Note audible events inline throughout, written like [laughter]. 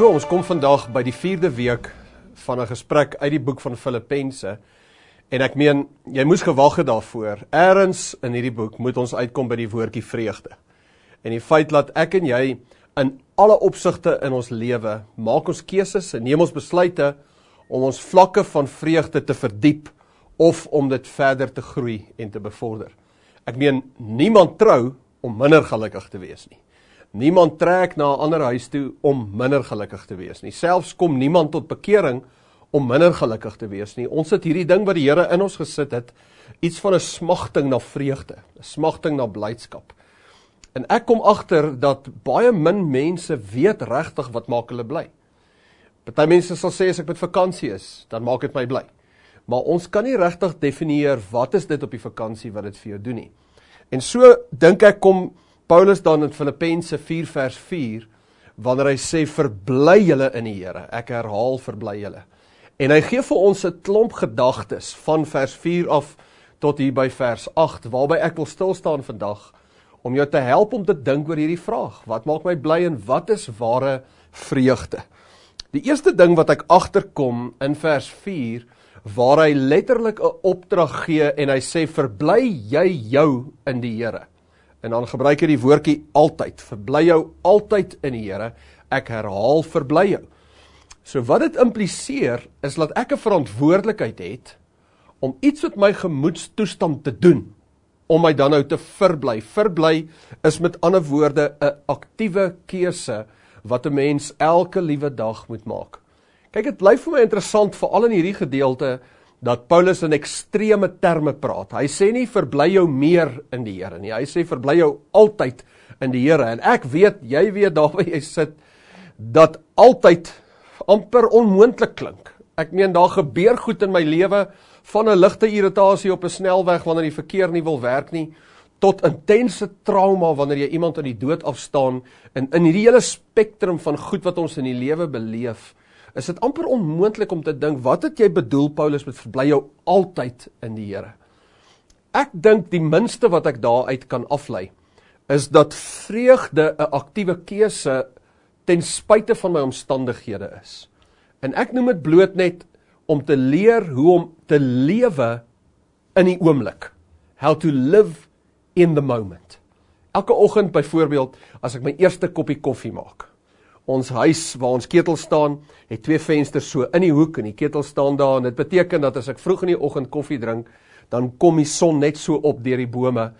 So, ons kom vandag by die vierde week van 'n gesprek uit die boek van Filippense. En ek meen, jy moes gewag het daarvoor. Eerens in hierdie boek moet ons uitkom by die woordjie vreugde. En die feit dat ek en jy in alle opsigte in ons lewe maak ons keuses en neem ons besluite om ons vlakke van vreugde te verdiep of om dit verder te groei en te bevorder. Ek meen, niemand trou om minder gelukkig te wees nie. Niemand trek na 'n ander huis toe om minder gelukkig te wees nie. Selfs kom niemand tot bekering om minder gelukkig te wees nie. Ons het hierdie ding wat die Here in ons gesit het, iets van 'n smagting na vreugde, 'n smagting na blydskap. En ek kom agter dat baie min mense weet regtig wat maak hulle bly. Party mense sal sê as ek met vakansie is, dan maak dit my bly. Maar ons kan nie regtig definieer wat is dit op die vakansie wat dit vir jou doen nie. En so dink ek kom Paulus dan in Filippense 4 vers 4 wanneer hy sê verbly julle in die Here. Ek herhaal verbly julle. En hy gee vir ons 'n klomp gedagtes van vers 4 af tot hier by vers 8 waarby ek wil stil staan vandag om jou te help om te dink oor hierdie vraag. Wat maak my bly en wat is ware vreugde? Die eerste ding wat ek agterkom in vers 4 waar hy letterlik 'n opdrag gee en hy sê verbly jy jou in die Here. En dan gebruik hy die woordjie altyd. Verbly jou altyd in die Here. Ek herhaal verbly jou. So wat dit impliseer is dat ek 'n verantwoordelikheid het om iets wat my gemoedstoestand te doen om my dan nou te verbly. Verbly is met ander woorde 'n aktiewe keuse wat 'n mens elke liewe dag moet maak. Kyk, dit bly vir my interessant veral in hierdie gedeelte dat Paulus in ekstreme terme praat. Hy sê nie verbly jou meer in die Here nie. Hy sê verbly jou altyd in die Here. En ek weet, jy weet daar waar jy sit dat altyd amper onmoontlik klink. Ek meen daar gebeur goed in my lewe van 'n ligte irritasie op 'n snelweg wanneer die verkeer nie wil werk nie tot intense trauma wanneer jy iemand aan die dood afstaan en in hierdie hele spektrum van goed wat ons in die lewe beleef is dit amper onmoontlik om te dink wat het jy bedoel Paulus met verbly jou altyd in die Here. Ek dink die minste wat ek daaruit kan aflei is dat vreugde 'n aktiewe keuse ten spyte van my omstandighede is. En ek noem dit bloot net om te leer hoe om te lewe in die oomblik. How to live in the moment. Elke oggend byvoorbeeld as ek my eerste koppie koffie maak, ons huis waar ons ketel staan, het twee vensters so in die hoek en die ketel staan daar en dit beteken dat as ek vroeg in die oggend koffie drink, dan kom die son net so op deur die bome.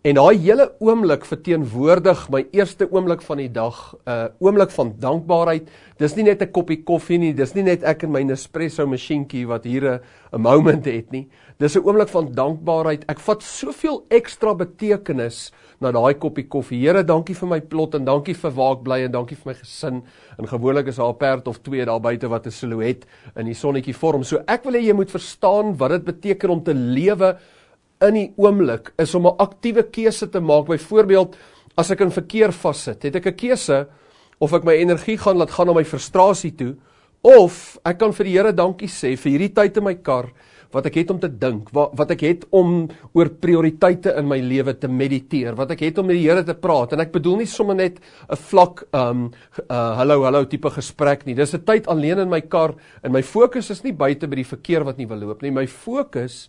En daai hele oomblik verteenwoordig my eerste oomblik van die dag, 'n uh, oomblik van dankbaarheid. Dis nie net 'n koppie koffie nie, dis nie net ek en my Nespresso masjienkie wat hier 'n moment het nie. Dis 'n oomblik van dankbaarheid. Ek vat soveel ekstra betekenis na daai koppie koffie. Here, dankie vir my plot en dankie vir waar ek bly en dankie vir my gesin. En gewoonlik is daar 'n perd of twee daar buite wat 'n silhouet in die sonnetjie vorm. So ek wil hê jy moet verstaan wat dit beteken om te lewe in die oomblik is om 'n aktiewe keuse te maak. Byvoorbeeld, as ek in verkeer vassit, het ek 'n keuse of ek my energie gaan laat gaan na my frustrasie toe of ek kan vir die Here dankie sê vir hierdie tyd in my kar wat ek het om te dink, wat, wat ek het om oor prioriteite in my lewe te mediteer, wat ek het om met die Here te praat. En ek bedoel nie sommer net 'n vlak um uh hallo hallo tipe gesprek nie. Dis 'n tyd alleen in my kar en my fokus is nie buite by die verkeer wat nie wil loop nie. My fokus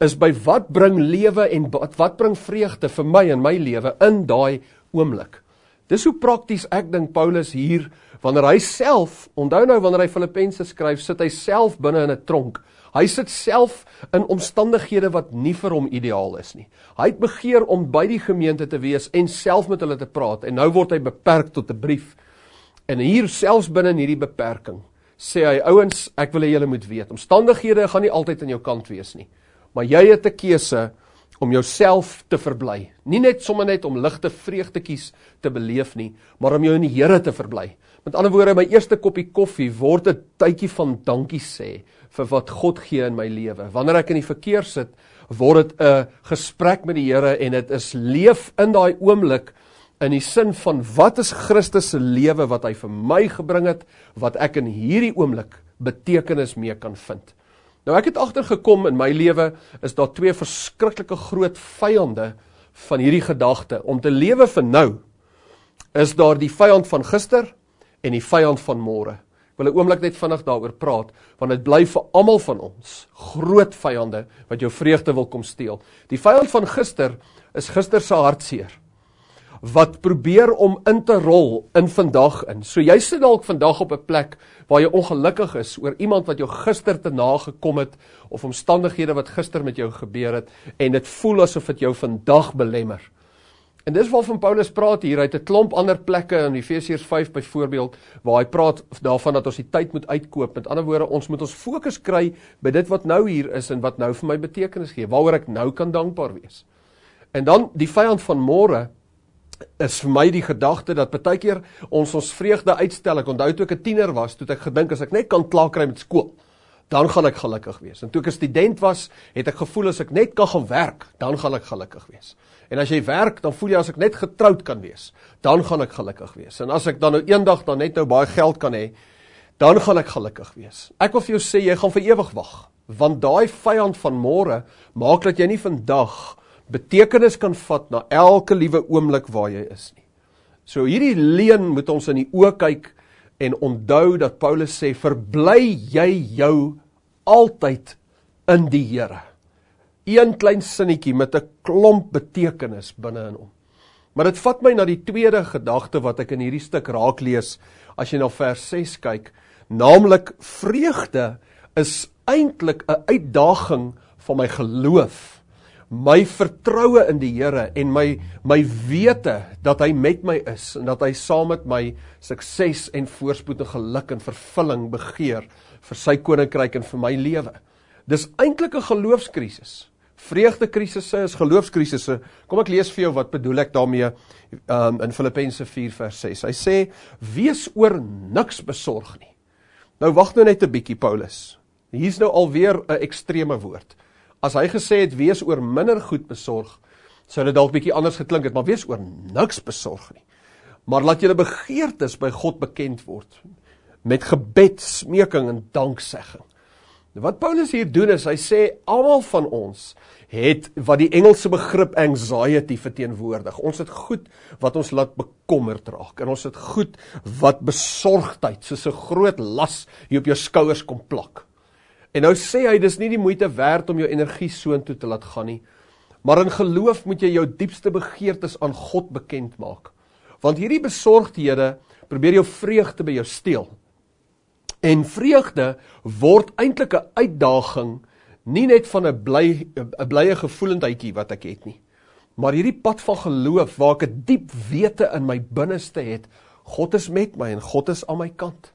is by wat bring lewe en wat wat bring vreugde vir my in my lewe in daai oomblik. Dis hoe prakties ek dink Paulus hier wanneer hy self, onthou nou wanneer hy Filippense skryf, sit hy self binne in 'n tronk Hy sit self in omstandighede wat nie vir hom ideaal is nie. Hy het begeer om by die gemeente te wees en self met hulle te praat en nou word hy beperk tot 'n brief. En hier selfs binne in hierdie beperking sê hy ouens, ek wil hê julle moet weet, omstandighede gaan nie altyd aan jou kant wees nie. Maar jy het 'n keuse om jouself te verbly. Nie net sommer net om ligte vreugdetjies te beleef nie, maar om jou in die Here te verbly. Met ander woorde, my eerste koppie koffie word 'n tydjie van dankie sê vir wat God gee in my lewe. Wanneer ek in die verkeer sit, word dit 'n gesprek met die Here en dit is leef in daai oomblik in die sin van wat is Christus se lewe wat hy vir my gebring het wat ek in hierdie oomblik betekenis mee kan vind. Nou ek het agtergekom in my lewe is daar twee verskriklike groot vyande van hierdie gedagte om te lewe vir nou is daar die vyand van gister en die vyand van môre. Ek wil 'n oomblik net vinnig daaroor praat, want dit bly vir almal van ons groot vyande wat jou vreugde wil kom steel. Die vyand van gister is gister se hartseer wat probeer om in te rol in vandag in. So jy sit dalk vandag op 'n plek waar jy ongelukkig is oor iemand wat jou gister te nagekom het of omstandighede wat gister met jou gebeur het en dit voel asof dit jou vandag belemmer. En dis waarvan Paulus praat hier uit 'n klomp ander plekke in Efesiërs 5 byvoorbeeld waar hy praat daarvan dat ons die tyd moet uitkoop. Met ander woorde, ons moet ons fokus kry by dit wat nou hier is en wat nou vir my betekenis gee, waaroor ek nou kan dankbaar wees. En dan die vyand van môre is vir my die gedagte dat baie keer ons ons vreugde uitstel. Ek onthou toe ek 'n tiener was, toe ek gedink as ek net kan klaar met skool, dan gaan ek gelukkig wees. En toe ek 'n student was, het ek gevoel as ek net kan gaan werk, dan gaan ek gelukkig wees. En as jy werk, dan voel jy as ek net getroud kan wees, dan gaan ek gelukkig wees. En as ek dan nou eendag dan net nou baie geld kan hê, dan gaan ek gelukkig wees. Ek wil vir jou sê jy gaan vir ewig wag, want daai vyand van môre maak dat jy nie vandag betekenis kan vat na elke liewe oomblik waar jy is nie. So hierdie leen moet ons in die oë kyk en onthou dat Paulus sê verbly jy jou altyd in die Here. Een klein sinnetjie met 'n klomp betekenis binne in hom. Maar dit vat my na die tweede gedagte wat ek in hierdie stuk raak lees as jy na vers 6 kyk, naamlik vreugde is eintlik 'n uitdaging van my geloof my vertroue in die Here en my my wete dat hy met my is en dat hy saam met my sukses en voorspoed en geluk en vervulling begeer vir sy koninkryk en vir my lewe. Dis eintlik 'n geloofskrisis. Vreugdekrisisse is geloofskrisisse. Kom ek lees vir jou wat bedoel ek daarmee um, in Filippense 4 vers 6. Hy sê: "Wees oor niks besorg nie." Nou wag nou net 'n bietjie Paulus. Hier's nou alweer 'n ekstreme woord. As hy gesê het wees oor minder goed besorg, sou dit dalk bietjie anders geklink het, maar wees oor niks besorg nie. Maar laat julle begeertes by God bekend word met gebed, smeking en danksegging. Wat Paulus hier doen is hy sê almal van ons het wat die Engelse begrip anxiety verteenwoordig. Ons het goed wat ons laat bekommerd raak en ons het goed wat besorgdheid soos 'n groot las hier op jou skouers kom plak. En nou sê hy dis nie die moeite werd om jou energie soontoe te laat gaan nie. Maar in geloof moet jy jou diepste begeertes aan God bekend maak. Want hierdie besorgdhede probeer jou vreugde by jou steel. En vreugde word eintlik 'n uitdaging nie net van 'n bly 'n blye gevoelendheidjie wat ek het nie. Maar hierdie pad van geloof waar ek 'n diep wete in my binneste het, God is met my en God is aan my kant.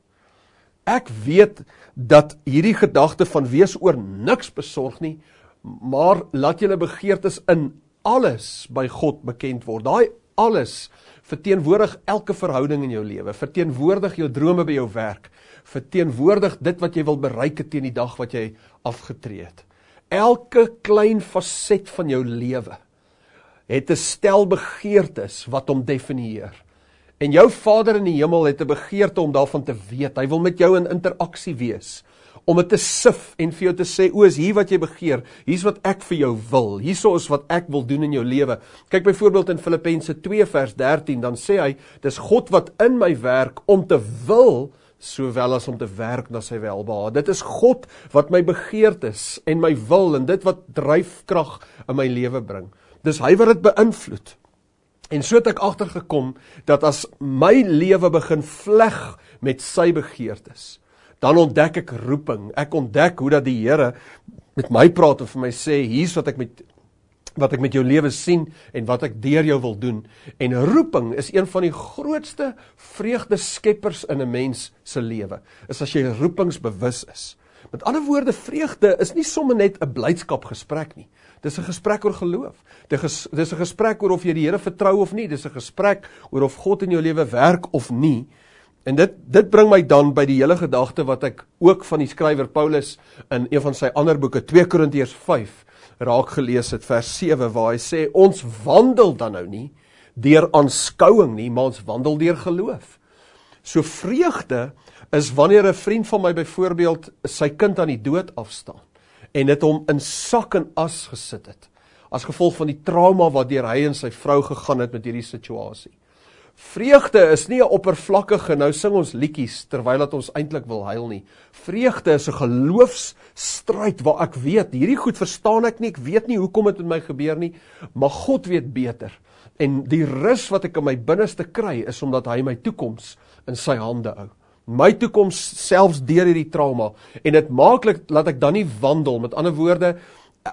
Ek weet dat hierdie gedagte van wees oor niks besorg nie, maar laat julle begeertes in alles by God bekend word. Daai alles verteenwoordig elke verhouding in jou lewe, verteenwoordig jou drome by jou werk, verteenwoordig dit wat jy wil bereik teen die dag wat jy afgetree het. Elke klein faset van jou lewe het 'n stel begeertes wat hom definieer. En jou Vader in die hemel het 'n begeerte om daarvan te weet. Hy wil met jou in interaksie wees om dit te sif en vir jou te sê, "O, is hier wat jy begeer. Hier's wat ek vir jou wil. Hierso is wat ek wil doen in jou lewe." Kyk byvoorbeeld in Filippense 2 vers 13, dan sê hy, "Dis God wat in my werk om te wil sowel as om te werk na sy welbehae. Dit is God wat my begeertes en my wil en dit wat dryfkrag in my lewe bring. Dis hy wat dit beïnvloed." En so het ek agtergekom dat as my lewe begin vleg met sy begeertes, dan ontdek ek roeping. Ek ontdek hoe dat die Here met my praat en vir my sê, hier's wat ek met wat ek met jou lewe sien en wat ek deur jou wil doen. En roeping is een van die grootste vreugde skeppers in 'n mens se lewe. Is as jy roepingsbewus is. Met ander woorde, vreugde is nie sommer net 'n blydskap gesprek nie. Dis 'n gesprek oor geloof. Dis 'n gesprek oor of jy die Here vertrou of nie. Dis 'n gesprek oor of God in jou lewe werk of nie. En dit dit bring my dan by die hele gedagte wat ek ook van die skrywer Paulus in een van sy ander boeke 2 Korintiërs 5 raak gelees het vers 7 waar hy sê ons wandel dan nou nie deur aanskouing nie, maar ons wandel deur geloof. So vreugde is wanneer 'n vriend van my byvoorbeeld sy kind aan die dood afstaan en dit hom in sak en as gesit het as gevolg van die trauma wat deur hy en sy vrou gegaan het met hierdie situasie. Vreugde is nie 'n oppervlakkige nou sing ons liedjies terwyl dat ons eintlik wil huil nie. Vreugde is 'n geloofsstryd waar ek weet, hierdie goed verstaan ek nie, ek weet nie hoekom dit met my gebeur nie, maar God weet beter. En die rus wat ek in my binneste kry is omdat hy my toekoms in sy hande hou. My toekoms selfs deur hierdie trauma en dit maaklik laat ek dan nie wandel met ander woorde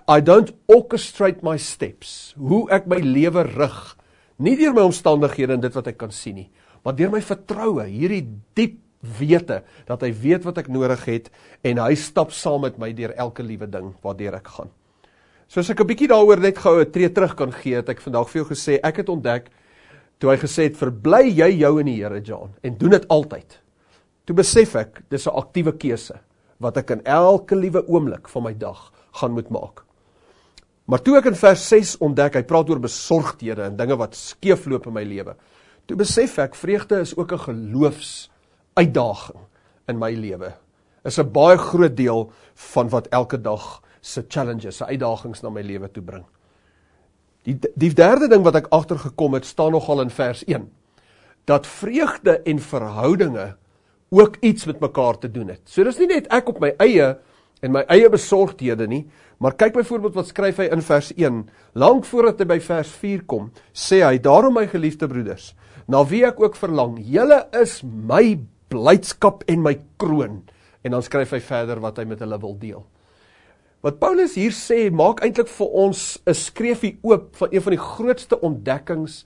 I don't orchestrate my steps. Hoe ek my lewe rig Nie deur my omstandighede en dit wat ek kan sien nie, maar deur my vertroue, hierdie diep wete dat hy weet wat ek nodig het en hy stap saam met my deur elke liewe ding waardeur ek gaan. So as ek 'n bietjie daaroor net gou 'n tree terug kan gee, het ek vandag vir jou gesê, ek het ontdek toe hy gesê het verbly jy jou in die Here, John, en doen dit altyd. Toe besef ek dis 'n aktiewe keuse wat ek in elke liewe oomblik van my dag gaan moet maak. Maar toe ek in vers 6 ontdek, hy praat oor besorgdhede en dinge wat skeefloop in my lewe. Toe besef ek vreugde is ook 'n geloofs uitdaging in my lewe. Is 'n baie groot deel van wat elke dag se challenges, se uitdagings na my lewe toe bring. Die die derde ding wat ek agtergekom het, staan nogal in vers 1. Dat vreugde en verhoudinge ook iets met mekaar te doen het. So dis nie net ek op my eie en my eie besorgdhede nie, maar kyk byvoorbeeld wat skryf hy in vers 1, lang voordat hy by vers 4 kom, sê hy, daarom my geliefde broeders, na wie ek ook verlang, jylle is my blijdskap en my kroon, en dan skryf hy verder wat hy met hulle wil deel. Wat Paulus hier sê, maak eindelijk vir ons een skreefie oop van een van die grootste ontdekkings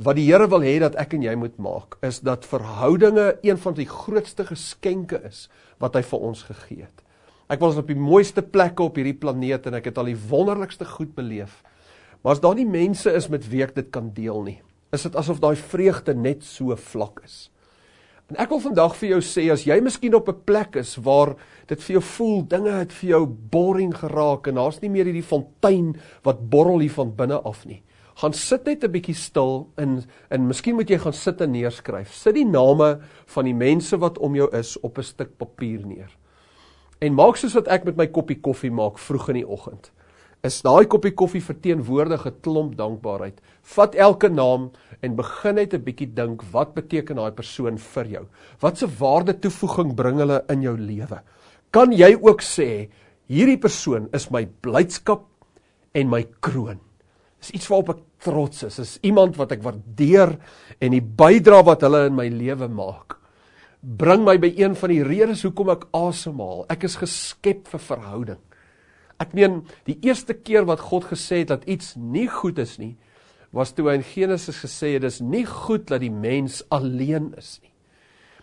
wat die Heere wil hee dat ek en jy moet maak, is dat verhoudinge een van die grootste geskenke is wat hy vir ons gegeet. Ek was op die mooiste plekke op hierdie planeet en ek het al die wonderlikste goed beleef. Maar as daar nie mense is met wie ek dit kan deel nie, is dit asof daai vreugde net so vlak is. En ek wil vandag vir jou sê, as jy miskien op 'n plek is waar dit vir jou voel, dinge het vir jou boring geraak en daar's nie meer hierdie fontein wat borrel hier van binne af nie. Gaan sit net 'n bietjie stil en en miskien moet jy gaan sit en neerskryf. Sit die name van die mense wat om jou is op 'n stuk papier neer en maak soos wat ek met my koppie koffie maak vroeg in die oggend. Is daai koppie koffie verteenwoordige klomp dankbaarheid. Vat elke naam en begin net 'n bietjie dink wat beteken daai persoon vir jou? Wat se waarde toevoeging bring hulle in jou lewe? Kan jy ook sê hierdie persoon is my blydskap en my kroon? Dis iets waarop ek trots is. Dis iemand wat ek waardeer en die bydrae wat hulle in my lewe maak bring my by een van die redes hoekom ek asemhaal. Ek is geskep vir verhouding. Ek meen, die eerste keer wat God gesê het dat iets nie goed is nie, was toe hy in Genesis gesê het, dis nie goed dat die mens alleen is nie.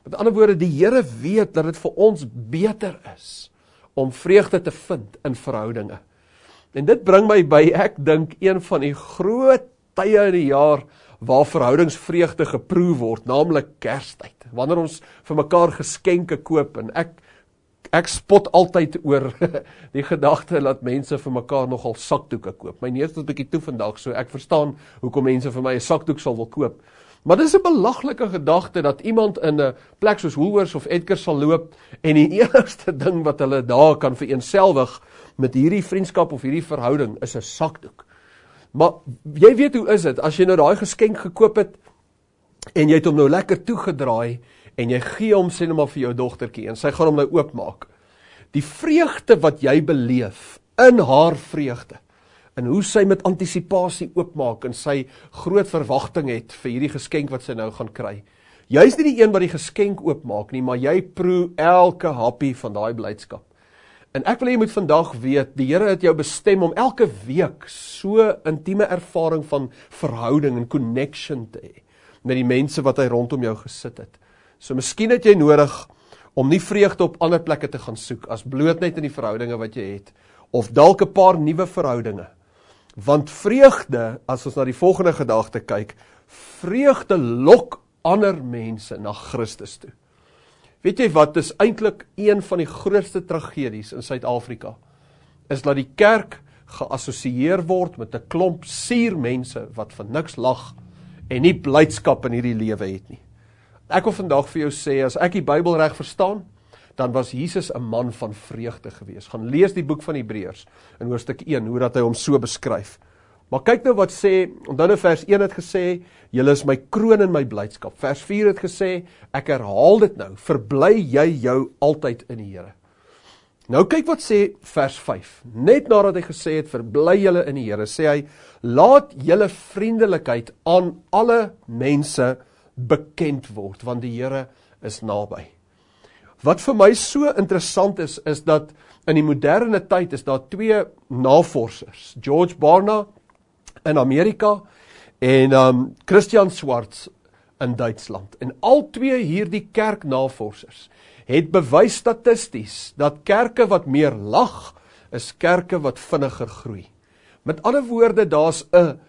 Met ander woorde, die Here weet dat dit vir ons beter is om vreugde te vind in verhoudinge. En dit bring my by ek dink een van die groot tye in die jaar waar verhoudingsvreugde geproe word, naamlik Kerstyd. Wanneer ons vir mekaar geskenke koop en ek ek spot altyd oor [laughs] die gedagte dat mense vir mekaar nogal sakdoeke koop. My neus 'n bietjie toe vandag, so ek verstaan hoekom mense vir my 'n sakdoek sal wil koop. Maar dis 'n belaglike gedagte dat iemand in 'n plek soos Woolworths of Edgar sal loop en die [laughs] enigste ding wat hulle daar kan vereenselwig met hierdie vriendskap of hierdie verhouding is 'n sakdoek. Maar jy weet hoe is dit, as jy nou daai geskenk gekoop het, en jy het hom nou lekker toegedraai, en jy gee hom sê nou maar vir jou dochterkie, en sy gaan hom nou oopmaak, die vreugde wat jy beleef, in haar vreugde, en hoe sy met anticipatie oopmaak, en sy groot verwachting het, vir hierdie geskenk wat sy nou gaan kry, jy is nie die een wat die geskenk oopmaak nie, maar jy proe elke happie van die blijdskap, En ek wil jy moet vandag weet, die Here het jou bestem om elke week so intieme ervaring van verhouding en connection te hê met die mense wat hy rondom jou gesit het. So miskien het jy nodig om nie vreugde op ander plekke te gaan soek as bloot net in die verhoudinge wat jy het of dalk 'n paar nuwe verhoudinge. Want vreugde, as ons na die volgende gedagte kyk, vreugde lok ander mense na Christus toe. Weet jy wat, is eindelijk een van die grootste tragedies in Suid-Afrika, is dat die kerk geassocieer word met een klomp sier mense wat van niks lag en nie blijdskap in hierdie lewe het nie. Ek wil vandag vir jou sê, as ek die Bijbel recht verstaan, dan was Jesus een man van vreugde gewees. Gaan lees die boek van Hebreërs in hoofdstuk 1, hoe dat hy hom so beskryf. Maar kyk nou wat sê, onthou nou vers 1 het gesê, julle is my kroon en my blydskap. Vers 4 het gesê, ek herhaal dit nou, verbly jy jou altyd in die Here. Nou kyk wat sê vers 5. Net nadat hy gesê het verbly julle in die Here, sê hy laat julle vriendelikheid aan alle mense bekend word want die Here is naby. Wat vir my so interessant is is dat in die moderne tyd is daar twee navorsers, George Barna in Amerika en um Christian Swarts in Duitsland. En al twee hierdie kerknavorsers het bewys statisties dat kerke wat meer lag is kerke wat vinniger groei. Met ander woorde, daar's 'n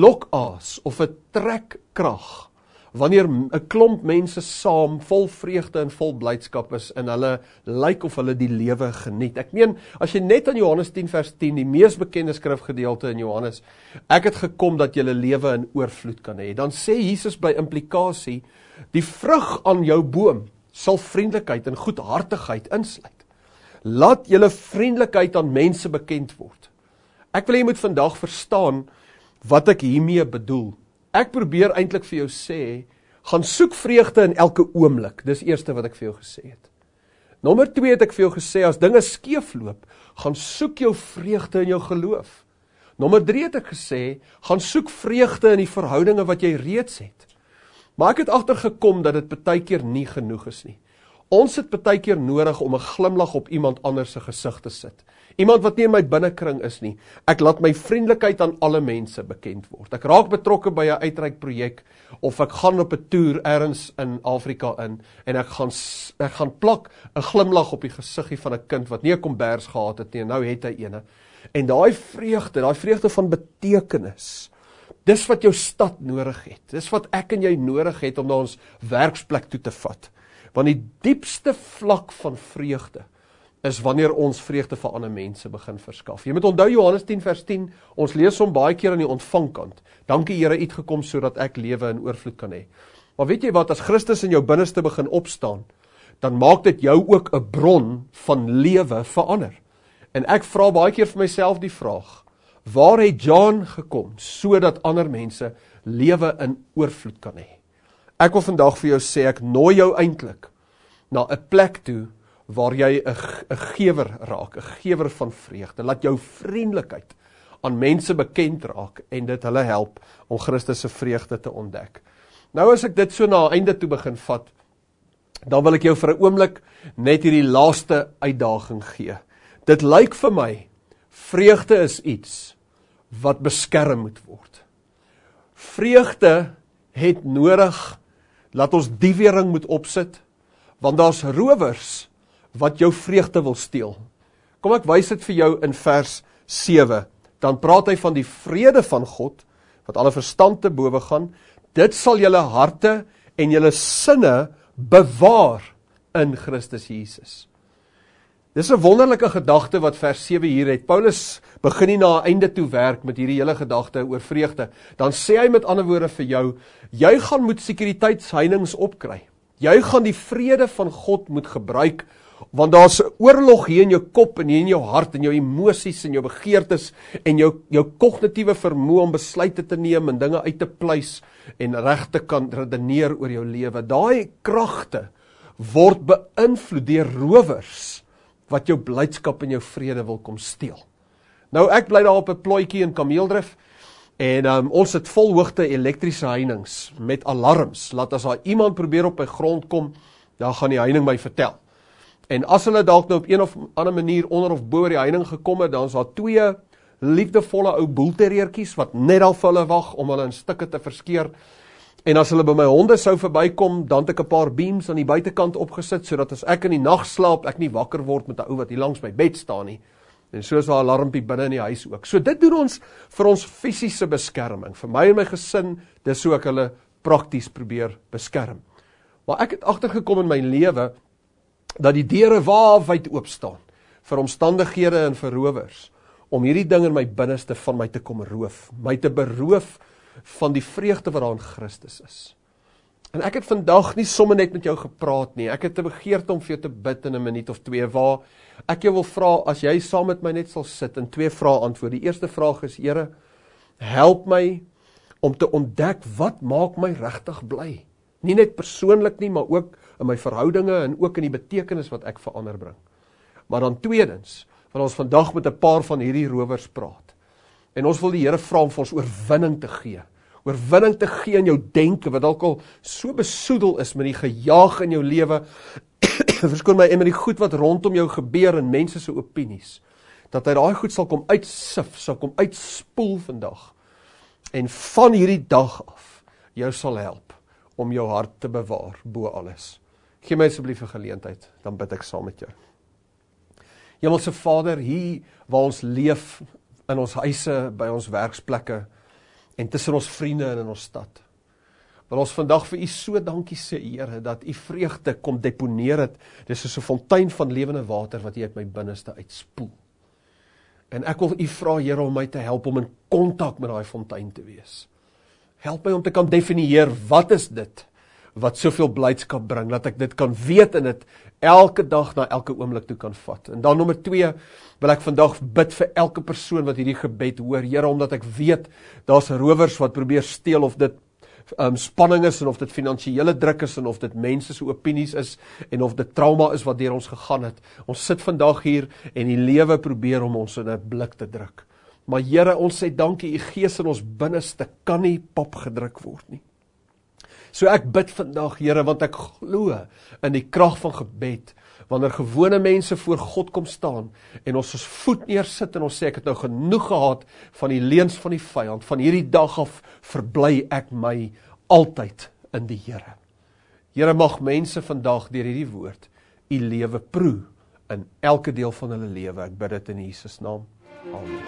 lokaas of 'n trekkrag wanneer 'n klomp mense saam vol vreugde en vol blydskap is en hulle lyk of hulle die lewe geniet. Ek meen, as jy net aan Johannes 10 vers 10, die mees bekende skrifgedeelte in Johannes, ek het gekom dat jy lewe in oorvloed kan hê. Dan sê Jesus by implikasie, die vrug aan jou boom sal vriendelikheid en goedhartigheid insluit. Laat julle vriendelikheid aan mense bekend word. Ek wil jy moet vandag verstaan wat ek hiermee bedoel. Ek probeer eintlik vir jou sê, gaan soek vreugde in elke oomblik. Dis eerste wat ek vir jou gesê het. Nommer 2 het ek vir jou gesê as dinge skeefloop, gaan soek jou vreugde in jou geloof. Nommer 3 het ek gesê, gaan soek vreugde in die verhoudinge wat jy reeds het. Maar ek het agtergekom dat dit baie keer nie genoeg is nie. Ons het baie keer nodig om 'n glimlag op iemand anders gesig te sit. Iemand wat nie in my binnekring is nie. Ek laat my vriendelikheid aan alle mense bekend word. Ek raak betrokke by 'n uitreikprojek of ek gaan op 'n toer elders in Afrika in en ek gaan ek gaan plak 'n glimlag op die gesiggie van 'n kind wat nie 'n kombers gehad het nie en nou het hy eene. En daai vreugde, daai vreugde van betekenis. Dis wat jou stad nodig het. Dis wat ek en jy nodig het om na ons werksplek toe te vat. Want die diepste vlak van vreugde is wanneer ons vreugde vir ander mense begin verskaf. Jy moet onthou Johannes 10 vers 10, ons lees hom baie keer aan die ontvangkant. Dankie Here uitgekom sodat ek lewe in oorvloed kan hê. Maar weet jy wat as Christus in jou binneste begin opstaan, dan maak dit jou ook 'n bron van lewe vir ander. En ek vra baie keer vir myself die vraag: Waar het John gekom sodat ander mense lewe in oorvloed kan hê? Ek wil vandag vir jou sê ek nooi jou eintlik na 'n plek toe waar jy 'n gewer raak, 'n gewer van vreugde. Laat jou vriendelikheid aan mense bekend raak en dit hulle help om Christus se vreugde te ontdek. Nou as ek dit so na einde toe begin vat, dan wil ek jou vir 'n oomblik net hierdie laaste uitdaging gee. Dit lyk vir my vreugde is iets wat beskerm moet word. Vreugde het nodig laat ons die wering moet opsit want daar's rowers wat jou vreugde wil steel. Kom ek wys dit vir jou in vers 7. Dan praat hy van die vrede van God wat alle verstand te bowe gaan. Dit sal julle harte en julle sinne bewaar in Christus Jesus. Dis 'n wonderlike gedagte wat vers 7 hier het. Paulus begin nie na einde toe werk met hierdie hele gedagte oor vreugde. Dan sê hy met ander woorde vir jou, jy gaan moet sekuriteitsheininge opkry. Jy gaan die vrede van God moet gebruik want daar's 'n oorlog hier in jou kop en hier in jou hart en jou emosies en jou begeertes en jou jou kognitiewe vermoë om besluite te neem en dinge uit te pleis en reg te kan redeneer oor jou lewe. Daai kragte word beïnvloed deur rowers wat jou blydskap en jou vrede wil kom steel. Nou ek bly daar op 'n plotjie in Kameeldrif en um, ons het volhoogte elektriese heininge met alarms. Laat as daar iemand probeer op my grond kom, dan gaan die heining my vertel. En as hulle dalk nou op een of ander manier onder of bo die heining gekom het, dan is daar twee liefdevolle ou boelterreertjies wat net al vir hulle wag om hulle in stukke te verskeur. En as hulle by my honde sou verbykom, dan het ek 'n paar beams aan die buitekant opgesit sodat as ek in die nag slaap, ek nie wakker word met 'n ou wat hier langs my bed staan nie. En so is daar 'n alarmpie binne in die huis ook. So dit doen ons vir ons fisiese beskerming. Vir my en my gesin, dis so ek hulle prakties probeer beskerm. Maar ek het agtergekom in my lewe dat die deure waawyd oop staan vir omstandighede en vir rowers om hierdie ding in my binneste van my te kom roof, my te beroof van die vreugde wat daar in Christus is. En ek het vandag nie sommer net met jou gepraat nie. Ek het 'n begeerte om vir jou te bid in 'n minuut of twee waar ek jou wil vra as jy saam met my net sal sit en twee vrae antwoord. Die eerste vraag is: Here, Help my om te ontdek wat maak my regtig bly. Nie net persoonlik nie, maar ook in my verhoudinge en ook in die betekenis wat ek vir ander bring. Maar dan tweedens, want ons vandag met 'n paar van hierdie rowers praat. En ons wil die Here vra om vir ons oorwinning te gee. Oorwinning te gee in jou denke wat dalk al so besoedel is met die gejaag in jou lewe. [coughs] Verskoon my en met die goed wat rondom jou gebeur en mense se opinies. Dat hy daai goed sal kom uitsif, sal kom uitspoel vandag. En van hierdie dag af jou sal help om jou hart te bewaar bo alles. Gee my asseblief 'n geleentheid, dan bid ek saam met jou. Hemelse Vader, hier waar ons leef in ons huise, by ons werksplekke en tussen ons vriende en in ons stad. Wil ons vandag vir U so dankie sê, Here, dat U vreugde kom deponeer het. Dis soos 'n fontein van lewende water wat U uit my binneste uitspoel. En ek wil U vra, Here, om my te help om in kontak met daai fontein te wees. Help my om te kan definieer wat is dit wat soveel blydskap bring, dat ek dit kan weet en dit elke dag na elke oomblik toe kan vat. En dan nommer 2 wil ek vandag bid vir elke persoon wat hierdie gebed hoor, Here, omdat ek weet daar's rowers wat probeer steel of dit um, spanning is en of dit finansiële druk is en of dit mense se opinies is en of dit trauma is wat deur ons gegaan het. Ons sit vandag hier en die lewe probeer om ons in 'n blik te druk. Maar Here, ons sê dankie, u gees in ons binneste kan nie pap gedruk word nie. So ek bid vandag, Here, want ek glo in die krag van gebed. Wanneer gewone mense voor God kom staan en ons ons voet neersit en ons sê ek het nou genoeg gehad van die leuns van die vyand, van hierdie dag af verbly ek my altyd in die Here. Here mag mense vandag deur hierdie woord u lewe proe in elke deel van hulle lewe. Ek bid dit in Jesus naam. Amen.